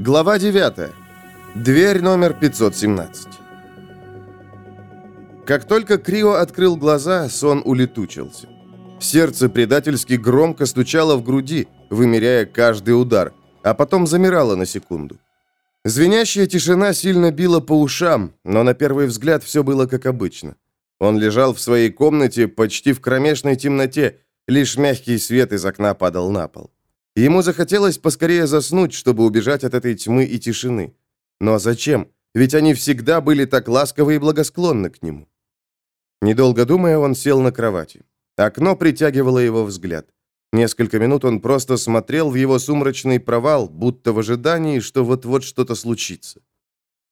Глава 9. Дверь номер 517. Как только Крио открыл глаза, сон улетучился. Сердце предательски громко стучало в груди, вымеряя каждый удар, а потом замирало на секунду. Звенящая тишина сильно била по ушам, но на первый взгляд все было как обычно. Он лежал в своей комнате почти в кромешной темноте, лишь мягкий свет из окна падал на пол. Ему захотелось поскорее заснуть, чтобы убежать от этой тьмы и тишины. Но зачем? Ведь они всегда были так ласковы и благосклонны к нему. Недолго думая, он сел на кровати. Окно притягивало его взгляд. Несколько минут он просто смотрел в его сумрачный провал, будто в ожидании, что вот-вот что-то случится.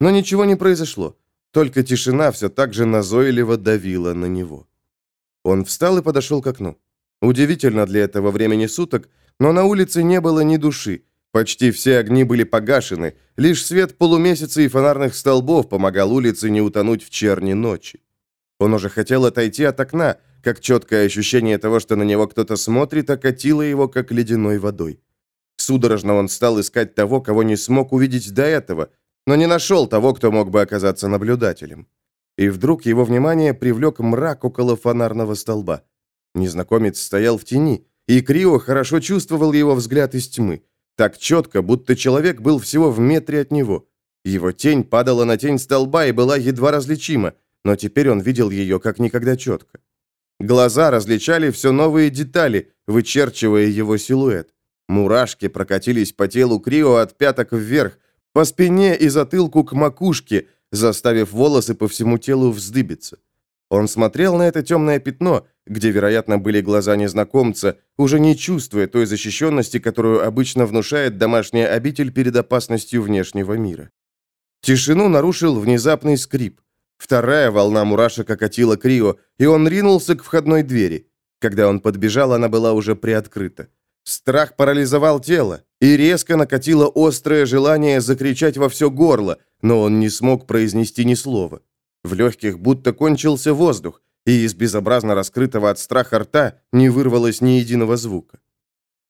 Но ничего не произошло. Только тишина все так же назойливо давила на него. Он встал и подошел к окну. Удивительно для этого времени суток, но на улице не было ни души. Почти все огни были погашены, лишь свет полумесяца и фонарных столбов помогал улице не утонуть в черни ночи. Он уже хотел отойти от окна, как четкое ощущение того, что на него кто-то смотрит, окатило его, как ледяной водой. Судорожно он стал искать того, кого не смог увидеть до этого, но не нашел того, кто мог бы оказаться наблюдателем. И вдруг его внимание привлек мрак около фонарного столба. Незнакомец стоял в тени, и Крио хорошо чувствовал его взгляд из тьмы. Так четко, будто человек был всего в метре от него. Его тень падала на тень столба и была едва различима, но теперь он видел ее как никогда четко. Глаза различали все новые детали, вычерчивая его силуэт. Мурашки прокатились по телу Крио от пяток вверх, по спине и затылку к макушке, заставив волосы по всему телу вздыбиться. Он смотрел на это темное пятно, где, вероятно, были глаза незнакомца, уже не чувствуя той защищенности, которую обычно внушает домашняя обитель перед опасностью внешнего мира. Тишину нарушил внезапный скрип. Вторая волна мурашек окатила Крио, и он ринулся к входной двери. Когда он подбежал, она была уже приоткрыта. Страх парализовал тело, и резко накатило острое желание закричать во все горло, но он не смог произнести ни слова. В легких будто кончился воздух, и из безобразно раскрытого от страха рта не вырвалось ни единого звука.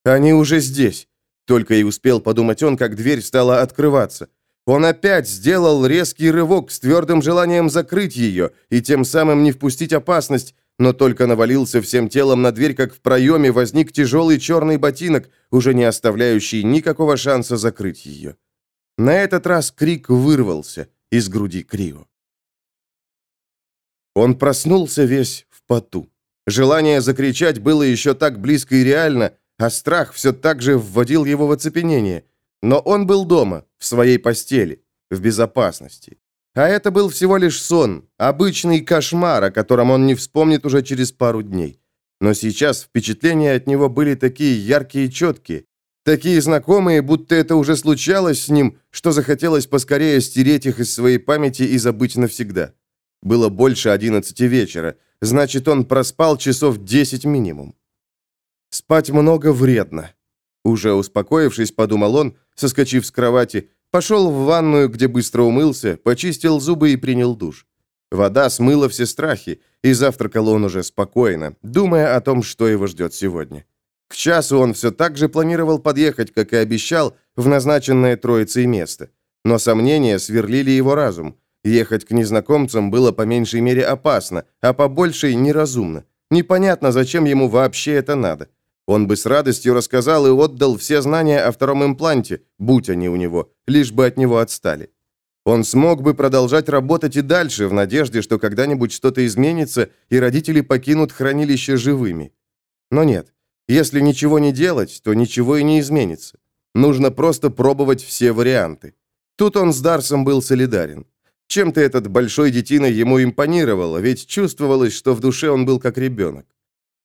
«Они уже здесь!» Только и успел подумать он, как дверь стала открываться. Он опять сделал резкий рывок с твердым желанием закрыть ее и тем самым не впустить опасность, но только навалился всем телом на дверь, как в проеме возник тяжелый черный ботинок, уже не оставляющий никакого шанса закрыть ее. На этот раз крик вырвался из груди Крио. Он проснулся весь в поту. Желание закричать было еще так близко и реально, а страх все так же вводил его в оцепенение. Но он был дома, в своей постели, в безопасности. А это был всего лишь сон, обычный кошмар, о котором он не вспомнит уже через пару дней. Но сейчас впечатления от него были такие яркие и четкие, такие знакомые, будто это уже случалось с ним, что захотелось поскорее стереть их из своей памяти и забыть навсегда. Было больше одиннадцати вечера. Значит, он проспал часов десять минимум. Спать много вредно. Уже успокоившись, подумал он, соскочив с кровати, пошел в ванную, где быстро умылся, почистил зубы и принял душ. Вода смыла все страхи, и завтракал он уже спокойно, думая о том, что его ждет сегодня. К часу он все так же планировал подъехать, как и обещал, в назначенное троицей место. Но сомнения сверлили его разум. Ехать к незнакомцам было по меньшей мере опасно, а по большей неразумно. Непонятно, зачем ему вообще это надо. Он бы с радостью рассказал и отдал все знания о втором импланте, будь они у него, лишь бы от него отстали. Он смог бы продолжать работать и дальше, в надежде, что когда-нибудь что-то изменится, и родители покинут хранилище живыми. Но нет, если ничего не делать, то ничего и не изменится. Нужно просто пробовать все варианты. Тут он с Дарсом был солидарен. Чем-то этот большой детина ему импонировал, ведь чувствовалось, что в душе он был как ребенок.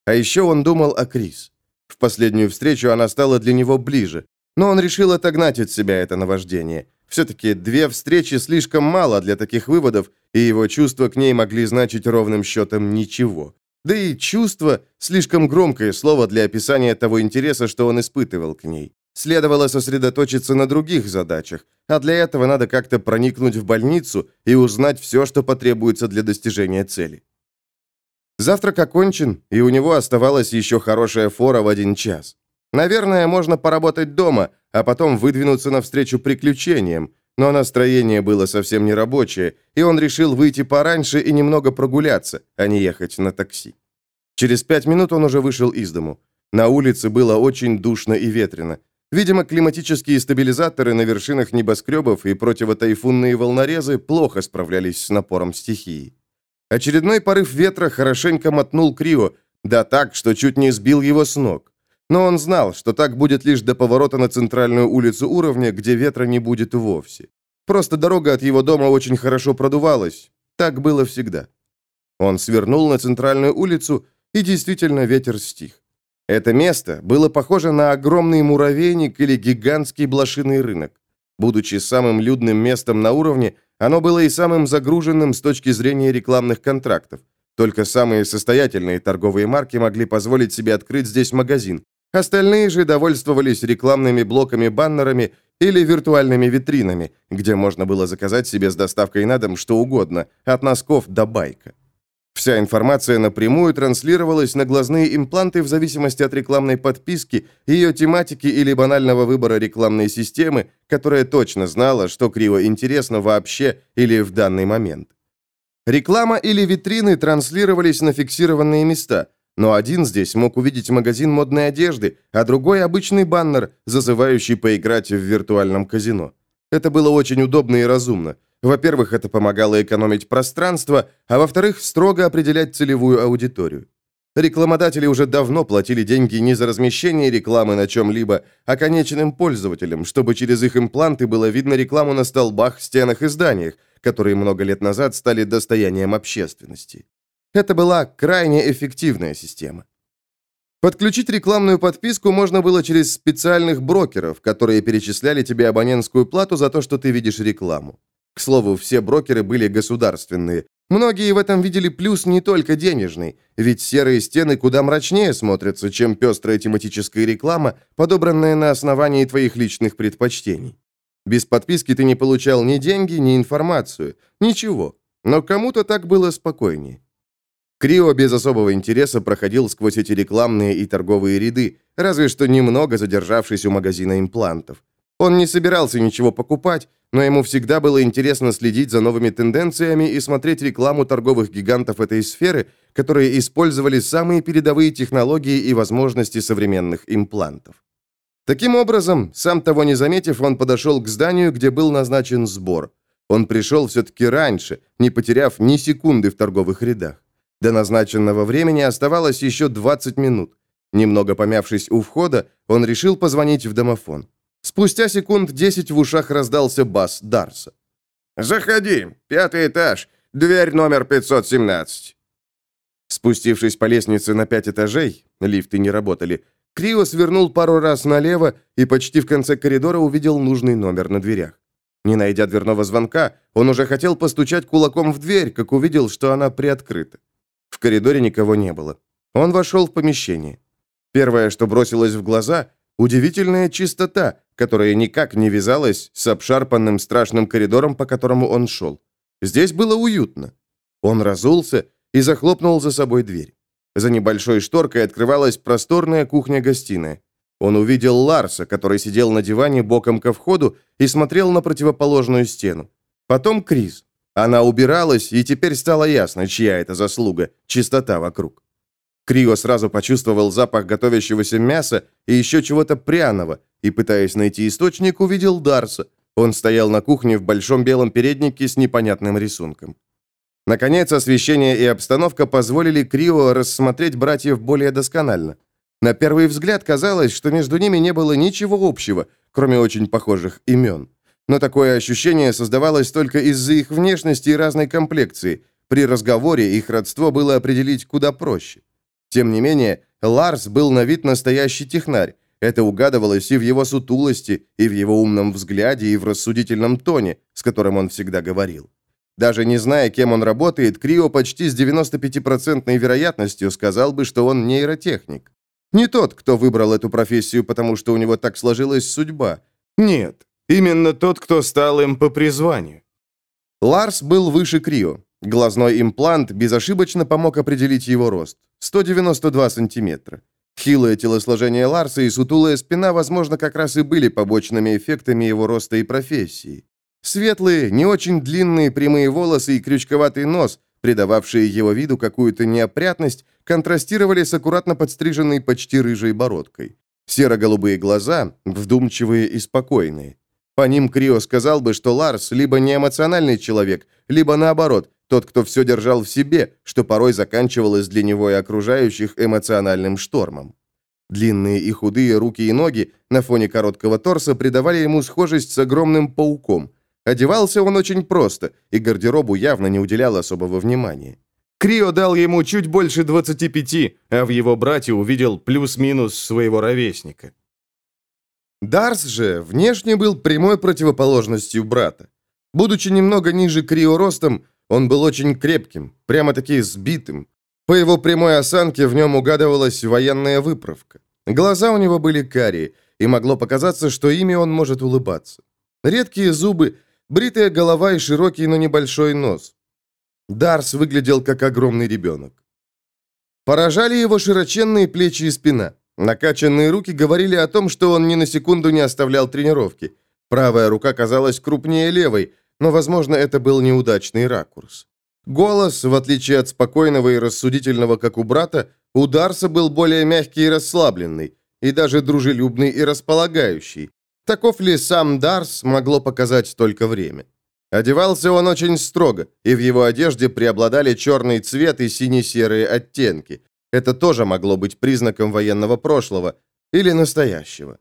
А еще он думал о Крис. В последнюю встречу она стала для него ближе, но он решил отогнать от себя это наваждение. Все-таки две встречи слишком мало для таких выводов, и его чувства к ней могли значить ровным счетом ничего. Да и чувство – слишком громкое слово для описания того интереса, что он испытывал к ней. Следовало сосредоточиться на других задачах, а для этого надо как-то проникнуть в больницу и узнать все, что потребуется для достижения цели. Завтрак окончен, и у него оставалась еще хорошая фора в один час. Наверное, можно поработать дома, а потом выдвинуться навстречу приключениям, но настроение было совсем не рабочее, и он решил выйти пораньше и немного прогуляться, а не ехать на такси. Через пять минут он уже вышел из дому. На улице было очень душно и ветрено. Видимо, климатические стабилизаторы на вершинах небоскребов и противотайфунные волнорезы плохо справлялись с напором стихии. Очередной порыв ветра хорошенько мотнул Крио, да так, что чуть не сбил его с ног. Но он знал, что так будет лишь до поворота на центральную улицу уровня, где ветра не будет вовсе. Просто дорога от его дома очень хорошо продувалась. Так было всегда. Он свернул на центральную улицу, и действительно ветер стих. Это место было похоже на огромный муравейник или гигантский блошиный рынок. Будучи самым людным местом на уровне, оно было и самым загруженным с точки зрения рекламных контрактов. Только самые состоятельные торговые марки могли позволить себе открыть здесь магазин. Остальные же довольствовались рекламными блоками-баннерами или виртуальными витринами, где можно было заказать себе с доставкой на дом что угодно, от носков до байка. Вся информация напрямую транслировалась на глазные импланты в зависимости от рекламной подписки, ее тематики или банального выбора рекламной системы, которая точно знала, что криво интересно вообще или в данный момент. Реклама или витрины транслировались на фиксированные места, но один здесь мог увидеть магазин модной одежды, а другой обычный баннер, зазывающий поиграть в виртуальном казино. Это было очень удобно и разумно. Во-первых, это помогало экономить пространство, а во-вторых, строго определять целевую аудиторию. Рекламодатели уже давно платили деньги не за размещение рекламы на чем-либо, а конечным пользователям, чтобы через их импланты было видно рекламу на столбах, стенах и зданиях, которые много лет назад стали достоянием общественности. Это была крайне эффективная система. Подключить рекламную подписку можно было через специальных брокеров, которые перечисляли тебе абонентскую плату за то, что ты видишь рекламу. К слову, все брокеры были государственные. Многие в этом видели плюс не только денежный, ведь серые стены куда мрачнее смотрятся, чем пестрая тематическая реклама, подобранная на основании твоих личных предпочтений. Без подписки ты не получал ни деньги, ни информацию, ничего. Но кому-то так было спокойнее. Крио без особого интереса проходил сквозь эти рекламные и торговые ряды, разве что немного задержавшись у магазина имплантов. Он не собирался ничего покупать, но ему всегда было интересно следить за новыми тенденциями и смотреть рекламу торговых гигантов этой сферы, которые использовали самые передовые технологии и возможности современных имплантов. Таким образом, сам того не заметив, он подошел к зданию, где был назначен сбор. Он пришел все-таки раньше, не потеряв ни секунды в торговых рядах. До назначенного времени оставалось еще 20 минут. Немного помявшись у входа, он решил позвонить в домофон. Спустя секунд десять в ушах раздался бас Дарса. «Заходи, пятый этаж, дверь номер 517». Спустившись по лестнице на пять этажей, лифты не работали, Крио свернул пару раз налево и почти в конце коридора увидел нужный номер на дверях. Не найдя дверного звонка, он уже хотел постучать кулаком в дверь, как увидел, что она приоткрыта. В коридоре никого не было. Он вошел в помещение. Первое, что бросилось в глаза – удивительная чистота, которая никак не вязалась с обшарпанным страшным коридором, по которому он шел. Здесь было уютно. Он разулся и захлопнул за собой дверь. За небольшой шторкой открывалась просторная кухня-гостиная. Он увидел Ларса, который сидел на диване боком ко входу и смотрел на противоположную стену. Потом Крис. Она убиралась, и теперь стало ясно, чья это заслуга, чистота вокруг. Крио сразу почувствовал запах готовящегося мяса и еще чего-то пряного, и, пытаясь найти источник, увидел Дарса. Он стоял на кухне в большом белом переднике с непонятным рисунком. Наконец, освещение и обстановка позволили Крио рассмотреть братьев более досконально. На первый взгляд казалось, что между ними не было ничего общего, кроме очень похожих имен. Но такое ощущение создавалось только из-за их внешности и разной комплекции. При разговоре их родство было определить куда проще. Тем не менее, Ларс был на вид настоящий технарь, это угадывалось и в его сутулости, и в его умном взгляде, и в рассудительном тоне, с которым он всегда говорил. Даже не зная, кем он работает, Крио почти с 95% вероятностью сказал бы, что он нейротехник. Не тот, кто выбрал эту профессию, потому что у него так сложилась судьба. Нет, именно тот, кто стал им по призванию. Ларс был выше Крио. Глазной имплант безошибочно помог определить его рост. 192 сантиметра. Хилое телосложение Ларса и сутулая спина, возможно, как раз и были побочными эффектами его роста и профессии. Светлые, не очень длинные прямые волосы и крючковатый нос, придававшие его виду какую-то неопрятность, контрастировали с аккуратно подстриженной почти рыжей бородкой. Серо-голубые глаза, вдумчивые и спокойные. По ним Крио сказал бы, что Ларс либо не эмоциональный человек, либо наоборот, тот, кто все держал в себе, что порой заканчивалось для него и окружающих эмоциональным штормом. Длинные и худые руки и ноги на фоне короткого торса придавали ему схожесть с огромным пауком. Одевался он очень просто, и гардеробу явно не уделял особого внимания. Крио дал ему чуть больше 25, а в его брате увидел плюс-минус своего ровесника. Дарс же внешне был прямой противоположностью брата. Будучи немного ниже Крио ростом, он был очень крепким, прямо-таки сбитым. По его прямой осанке в нем угадывалась военная выправка. Глаза у него были карие, и могло показаться, что ими он может улыбаться. Редкие зубы, бритая голова и широкий, но небольшой нос. Дарс выглядел как огромный ребенок. Поражали его широченные плечи и спина. Накачанные руки говорили о том, что он ни на секунду не оставлял тренировки. Правая рука казалась крупнее левой, но, возможно, это был неудачный ракурс. Голос, в отличие от спокойного и рассудительного, как у брата, у Дарса был более мягкий и расслабленный, и даже дружелюбный и располагающий. Таков ли сам Дарс, могло показать только время. Одевался он очень строго, и в его одежде преобладали черный цвет и сине-серые оттенки. Это тоже могло быть признаком военного прошлого или настоящего.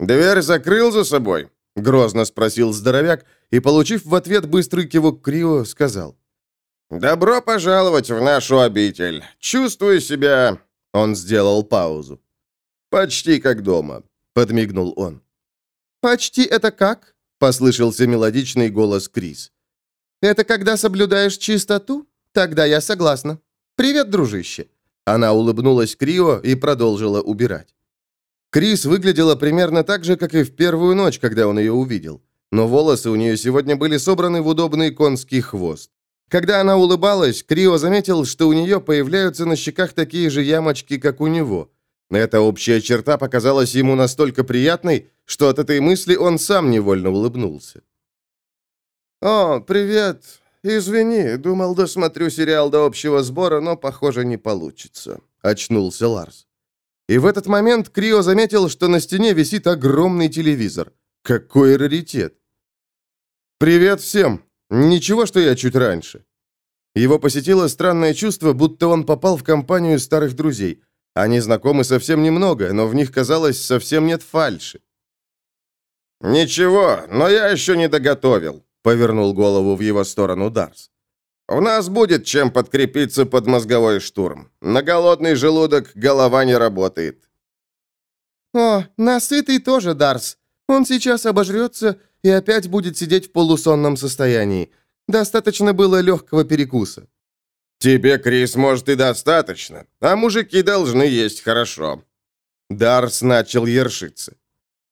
«Дверь закрыл за собой?» — грозно спросил здоровяк, и, получив в ответ быстрый кивок Крио, сказал. «Добро пожаловать в нашу обитель. Чувствую себя...» Он сделал паузу. «Почти как дома», — подмигнул он. «Почти это как?» — послышался мелодичный голос Крис. «Это когда соблюдаешь чистоту? Тогда я согласна. Привет, дружище. Она улыбнулась Крио и продолжила убирать. Крис выглядела примерно так же, как и в первую ночь, когда он ее увидел. Но волосы у нее сегодня были собраны в удобный конский хвост. Когда она улыбалась, Крио заметил, что у нее появляются на щеках такие же ямочки, как у него. Эта общая черта показалась ему настолько приятной, что от этой мысли он сам невольно улыбнулся. «О, привет. «Извини, думал, досмотрю сериал до общего сбора, но, похоже, не получится», — очнулся Ларс. И в этот момент Крио заметил, что на стене висит огромный телевизор. Какой раритет! «Привет всем! Ничего, что я чуть раньше». Его посетило странное чувство, будто он попал в компанию старых друзей. Они знакомы совсем немного, но в них, казалось, совсем нет фальши. «Ничего, но я еще не доготовил», Повернул голову в его сторону Дарс. «У нас будет чем подкрепиться под мозговой штурм. На голодный желудок голова не работает». «О, насытый тоже, Дарс. Он сейчас обожрется и опять будет сидеть в полусонном состоянии. Достаточно было легкого перекуса». «Тебе, Крис, может и достаточно, а мужики должны есть хорошо». Дарс начал ершиться.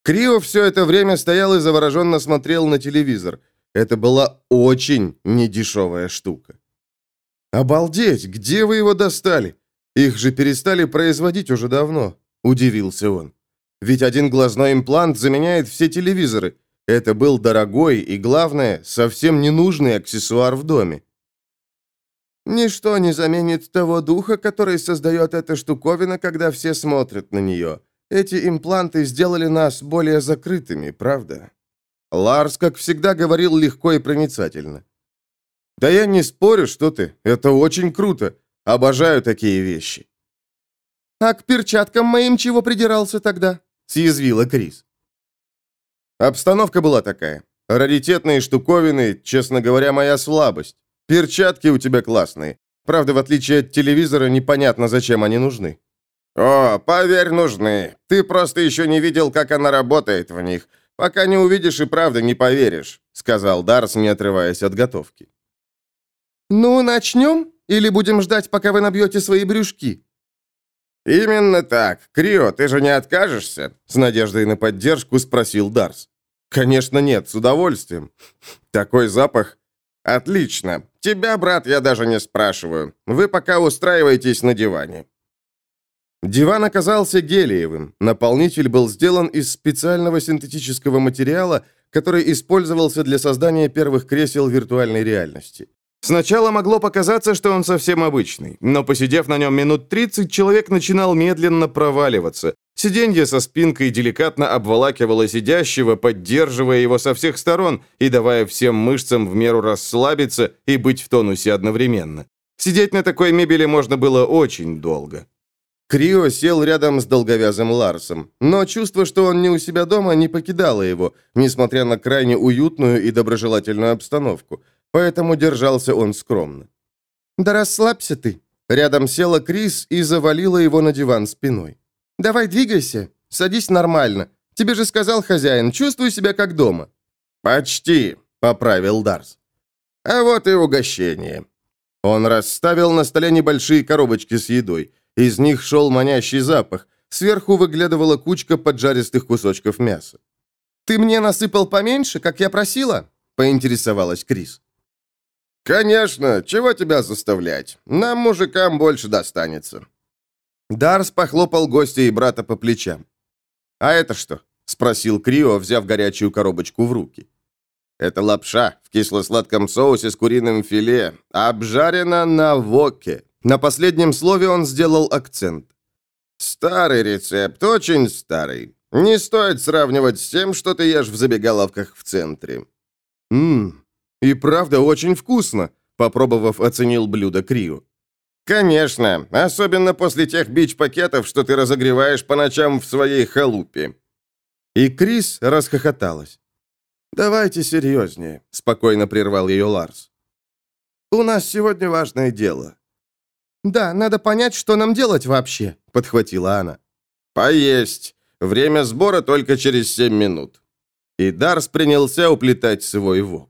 Крио все это время стоял и завороженно смотрел на телевизор. Это была очень недешевая штука. «Обалдеть! Где вы его достали? Их же перестали производить уже давно», — удивился он. «Ведь один глазной имплант заменяет все телевизоры. Это был дорогой и, главное, совсем ненужный аксессуар в доме». «Ничто не заменит того духа, который создает эта штуковина, когда все смотрят на нее. Эти импланты сделали нас более закрытыми, правда?» Ларс, как всегда, говорил легко и проницательно. «Да я не спорю, что ты. Это очень круто. Обожаю такие вещи». «А к перчаткам моим чего придирался тогда?» — съязвила Крис. Обстановка была такая. Раритетные штуковины, честно говоря, моя слабость. Перчатки у тебя классные. Правда, в отличие от телевизора, непонятно, зачем они нужны. «О, поверь, нужны. Ты просто еще не видел, как она работает в них. «Пока не увидишь и правда не поверишь», — сказал Дарс, не отрываясь от готовки. «Ну, начнем? Или будем ждать, пока вы набьете свои брюшки?» «Именно так. Крио, ты же не откажешься?» С надеждой на поддержку спросил Дарс. «Конечно нет, с удовольствием. Такой запах. Отлично. Тебя, брат, я даже не спрашиваю. Вы пока устраиваетесь на диване». Диван оказался гелиевым. Наполнитель был сделан из специального синтетического материала, который использовался для создания первых кресел виртуальной реальности. Сначала могло показаться, что он совсем обычный, но посидев на нем минут 30, человек начинал медленно проваливаться. Сиденье со спинкой деликатно обволакивало сидящего, поддерживая его со всех сторон и давая всем мышцам в меру расслабиться и быть в тонусе одновременно. Сидеть на такой мебели можно было очень долго. Крио сел рядом с долговязым Ларсом, но чувство, что он не у себя дома, не покидало его, несмотря на крайне уютную и доброжелательную обстановку, поэтому держался он скромно. «Да расслабься ты!» Рядом села Крис и завалила его на диван спиной. «Давай двигайся, садись нормально. Тебе же сказал хозяин, чувствуй себя как дома». «Почти», — поправил Дарс. «А вот и угощение». Он расставил на столе небольшие коробочки с едой. Из них шел манящий запах. Сверху выглядывала кучка поджаристых кусочков мяса. «Ты мне насыпал поменьше, как я просила?» — поинтересовалась Крис. «Конечно, чего тебя заставлять? Нам, мужикам, больше достанется». Дарс похлопал гостя и брата по плечам. «А это что?» — спросил Крио, взяв горячую коробочку в руки. «Это лапша в кисло-сладком соусе с куриным филе, обжарена на воке. На последнем слове он сделал акцент. «Старый рецепт, очень старый. Не стоит сравнивать с тем, что ты ешь в забегаловках в центре». «Ммм, и правда очень вкусно», — попробовав, оценил блюдо Крио. «Конечно, особенно после тех бич-пакетов, что ты разогреваешь по ночам в своей халупе». И Крис расхохоталась. «Давайте серьезнее», — спокойно прервал ее Ларс. «У нас сегодня важное дело. «Да, надо понять, что нам делать вообще», — подхватила она. «Поесть. Время сбора только через семь минут». И Дарс принялся уплетать свой вок.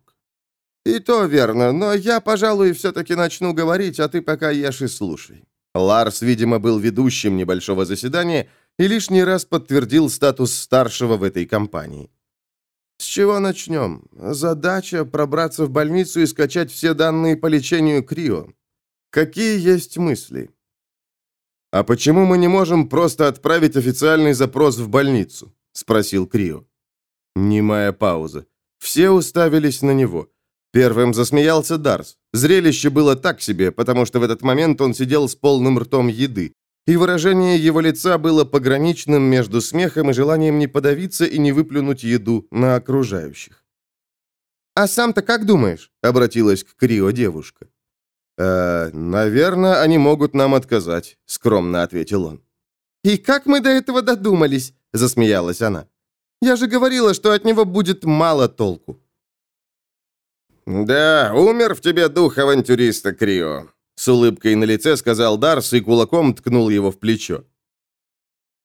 «И то верно, но я, пожалуй, все-таки начну говорить, а ты пока ешь и слушай». Ларс, видимо, был ведущим небольшого заседания и лишний раз подтвердил статус старшего в этой компании. «С чего начнем? Задача – пробраться в больницу и скачать все данные по лечению Крио. Какие есть мысли? А почему мы не можем просто отправить официальный запрос в больницу? спросил Крио. Немая пауза. Все уставились на него. Первым засмеялся Дарс. Зрелище было так себе, потому что в этот момент он сидел с полным ртом еды, и выражение его лица было пограничным между смехом и желанием не подавиться и не выплюнуть еду на окружающих. «А сам-то как думаешь?» — обратилась к Крио девушка. «Э, наверное, они могут нам отказать», — скромно ответил он. «И как мы до этого додумались?» — засмеялась она. «Я же говорила, что от него будет мало толку». «Да, умер в тебе дух авантюриста, Крио», — с улыбкой на лице сказал Дарс и кулаком ткнул его в плечо.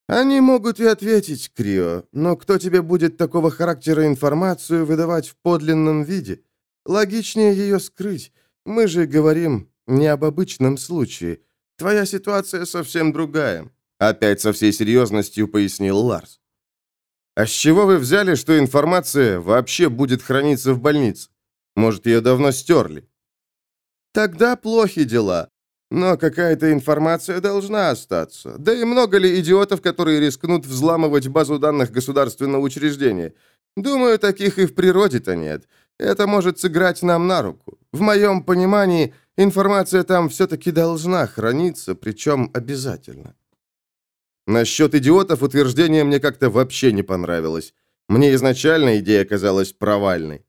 «Они могут и ответить, Крио, но кто тебе будет такого характера информацию выдавать в подлинном виде? Логичнее ее скрыть. Мы же говорим не об обычном случае. Твоя ситуация совсем другая», — опять со всей серьезностью пояснил Ларс. «А с чего вы взяли, что информация вообще будет храниться в больнице? Может, ее давно стерли?» «Тогда плохи дела. Но какая-то информация должна остаться. Да и много ли идиотов, которые рискнут взламывать базу данных государственного учреждения? Думаю, таких и в природе-то нет. Это может сыграть нам на руку. В моем понимании, информация там все-таки должна храниться, причем обязательно. Насчет идиотов утверждение мне как-то вообще не понравилось. Мне изначально идея казалась провальной.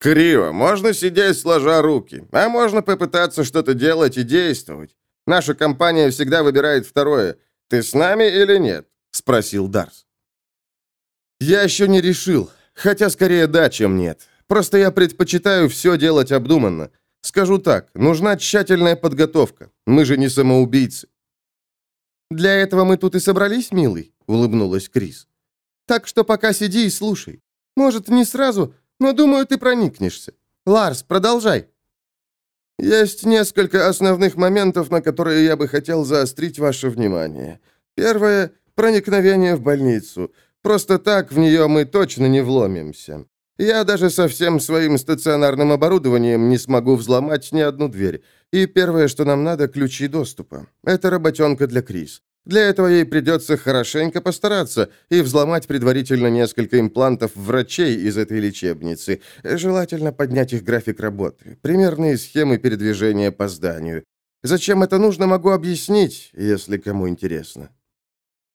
«Криво. Можно сидеть сложа руки, а можно попытаться что-то делать и действовать. Наша компания всегда выбирает второе. Ты с нами или нет?» — спросил Дарс. «Я еще не решил. Хотя скорее да, чем нет. Просто я предпочитаю все делать обдуманно. Скажу так, нужна тщательная подготовка. Мы же не самоубийцы. «Для этого мы тут и собрались, милый», — улыбнулась Крис. «Так что пока сиди и слушай. Может, не сразу, но, думаю, ты проникнешься. Ларс, продолжай». «Есть несколько основных моментов, на которые я бы хотел заострить ваше внимание. Первое — проникновение в больницу. Просто так в нее мы точно не вломимся. Я даже со всем своим стационарным оборудованием не смогу взломать ни одну дверь. И первое, что нам надо, ключи доступа. Это работенка для Крис. Для этого ей придется хорошенько постараться и взломать предварительно несколько имплантов врачей из этой лечебницы. Желательно поднять их график работы, примерные схемы передвижения по зданию. Зачем это нужно, могу объяснить, если кому интересно.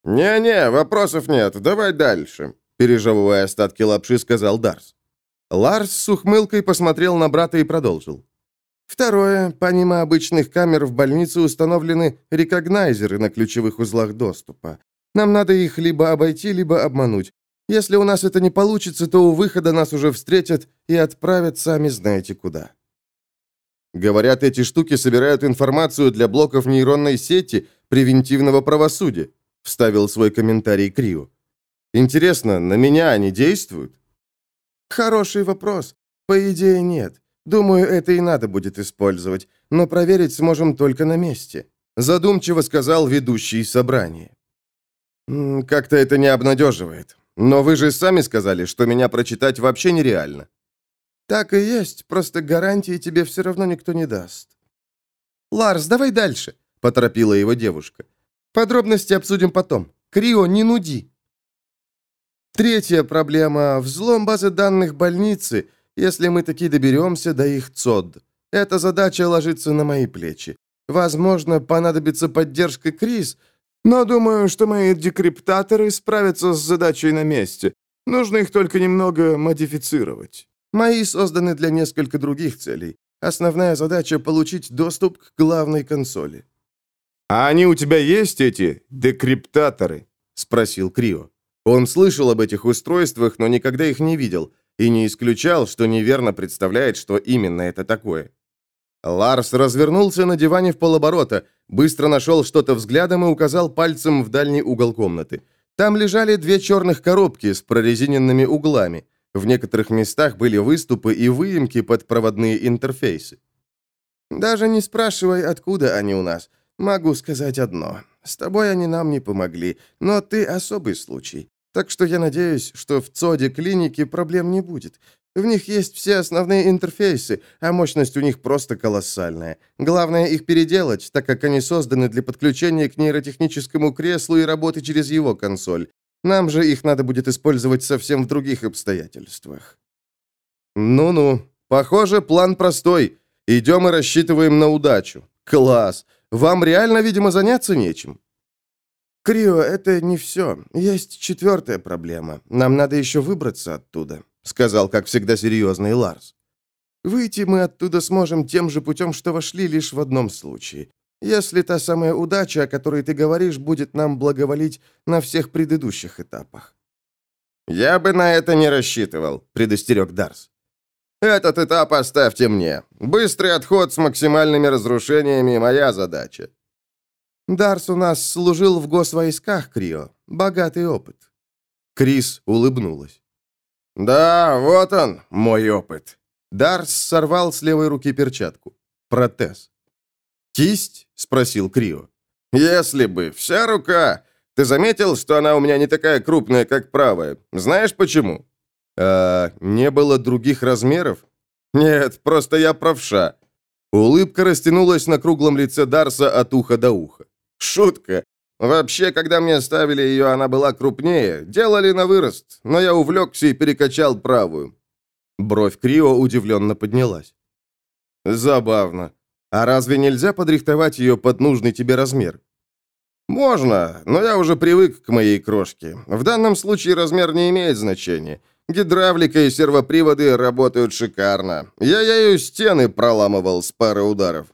«Не-не, вопросов нет, давай дальше», — пережевывая остатки лапши, сказал Дарс. Ларс с ухмылкой посмотрел на брата и продолжил. Второе. Помимо обычных камер в больнице установлены рекогнайзеры на ключевых узлах доступа. Нам надо их либо обойти, либо обмануть. Если у нас это не получится, то у выхода нас уже встретят и отправят сами знаете куда. Говорят, эти штуки собирают информацию для блоков нейронной сети превентивного правосудия, вставил свой комментарий Крио. Интересно, на меня они действуют? Хороший вопрос. По идее, нет. Думаю, это и надо будет использовать, но проверить сможем только на месте», задумчиво сказал ведущий собрание. «Как-то это не обнадеживает. Но вы же сами сказали, что меня прочитать вообще нереально». «Так и есть, просто гарантии тебе все равно никто не даст». «Ларс, давай дальше», — поторопила его девушка. «Подробности обсудим потом. Крио, не нуди». Третья проблема — взлом базы данных больницы если мы таки доберемся до их ЦОД. Эта задача ложится на мои плечи. Возможно, понадобится поддержка Крис, но думаю, что мои декриптаторы справятся с задачей на месте. Нужно их только немного модифицировать. Мои созданы для несколько других целей. Основная задача — получить доступ к главной консоли. «А они у тебя есть, эти декриптаторы?» — спросил Крио. Он слышал об этих устройствах, но никогда их не видел — и не исключал, что неверно представляет, что именно это такое. Ларс развернулся на диване в полоборота, быстро нашел что-то взглядом и указал пальцем в дальний угол комнаты. Там лежали две черных коробки с прорезиненными углами. В некоторых местах были выступы и выемки под проводные интерфейсы. «Даже не спрашивай, откуда они у нас. Могу сказать одно. С тобой они нам не помогли, но ты особый случай. Так что я надеюсь, что в ЦОДе клиники проблем не будет. В них есть все основные интерфейсы, а мощность у них просто колоссальная. Главное их переделать, так как они созданы для подключения к нейротехническому креслу и работы через его консоль. Нам же их надо будет использовать совсем в других обстоятельствах. Ну-ну, похоже, план простой. Идем и рассчитываем на удачу. Класс. Вам реально, видимо, заняться нечем. «Крио, это не все. Есть четвертая проблема. Нам надо еще выбраться оттуда», — сказал, как всегда, серьезный Ларс. «Выйти мы оттуда сможем тем же путем, что вошли лишь в одном случае. Если та самая удача, о которой ты говоришь, будет нам благоволить на всех предыдущих этапах». «Я бы на это не рассчитывал», — предостерег Дарс. «Этот этап оставьте мне. Быстрый отход с максимальными разрушениями — моя задача. Дарс у нас служил в госвойсках, Крио. Богатый опыт». Крис улыбнулась. «Да, вот он, мой опыт». Дарс сорвал с левой руки перчатку. Протез. «Кисть?» — спросил Крио. «Если бы. Вся рука. Ты заметил, что она у меня не такая крупная, как правая? Знаешь почему?» «А не было других размеров?» «Нет, просто я правша». Улыбка растянулась на круглом лице Дарса от уха до уха. Шутка. Вообще, когда мне ставили ее, она была крупнее. Делали на вырост, но я увлекся и перекачал правую. Бровь Крио удивленно поднялась. Забавно. А разве нельзя подрихтовать ее под нужный тебе размер? Можно, но я уже привык к моей крошке. В данном случае размер не имеет значения. Гидравлика и сервоприводы работают шикарно. Я ею стены проламывал с пары ударов.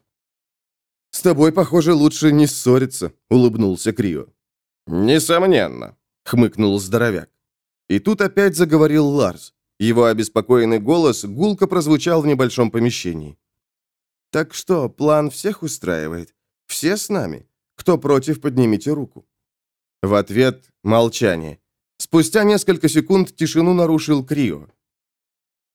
«С тобой, похоже, лучше не ссориться», — улыбнулся Крио. «Несомненно», — хмыкнул здоровяк. И тут опять заговорил Ларс. Его обеспокоенный голос гулко прозвучал в небольшом помещении. «Так что, план всех устраивает? Все с нами? Кто против, поднимите руку». В ответ — молчание. Спустя несколько секунд тишину нарушил Крио.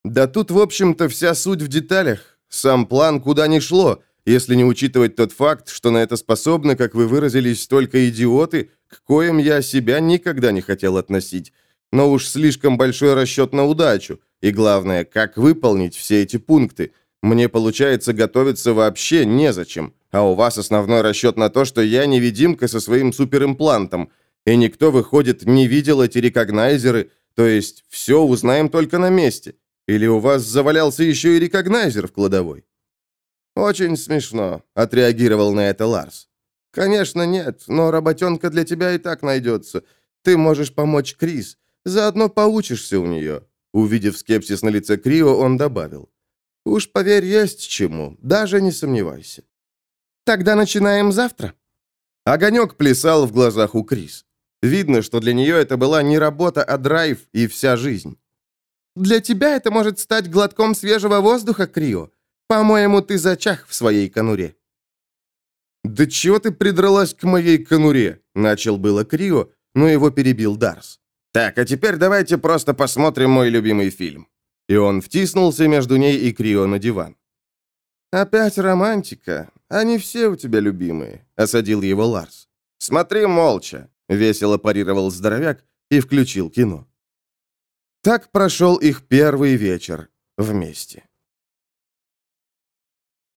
«Да тут, в общем-то, вся суть в деталях. Сам план куда ни шло, если не учитывать тот факт, что на это способны, как вы выразились, только идиоты, к коим я себя никогда не хотел относить. Но уж слишком большой расчет на удачу. И главное, как выполнить все эти пункты. Мне, получается, готовиться вообще незачем, а у вас основной расчет на то, что я невидимка со своим суперимплантом, и никто, выходит, не видел эти рекогнайзеры, то есть все узнаем только на месте. Или у вас завалялся еще и рекогнайзер в кладовой?» «Очень смешно», — отреагировал на это Ларс. «Конечно нет, но работенка для тебя и так найдется. Ты можешь помочь Крис, заодно поучишься у нее». Увидев скепсис на лице Крио, он добавил. «Уж поверь, есть чему, даже не сомневайся». «Тогда начинаем завтра». Огонек плясал в глазах у Крис. Видно, что для нее это была не работа, а драйв и вся жизнь. «Для тебя это может стать глотком свежего воздуха, Крио. По-моему, ты зачах в своей конуре». «Да чего ты придралась к моей конуре?» — начал было Крио, но его перебил Дарс. «Так, а теперь давайте просто посмотрим мой любимый фильм». И он втиснулся между ней и Крио на диван. «Опять романтика. Они все у тебя любимые», — осадил его Ларс. «Смотри молча», — весело парировал здоровяк и включил кино. Так прошел их первый вечер вместе.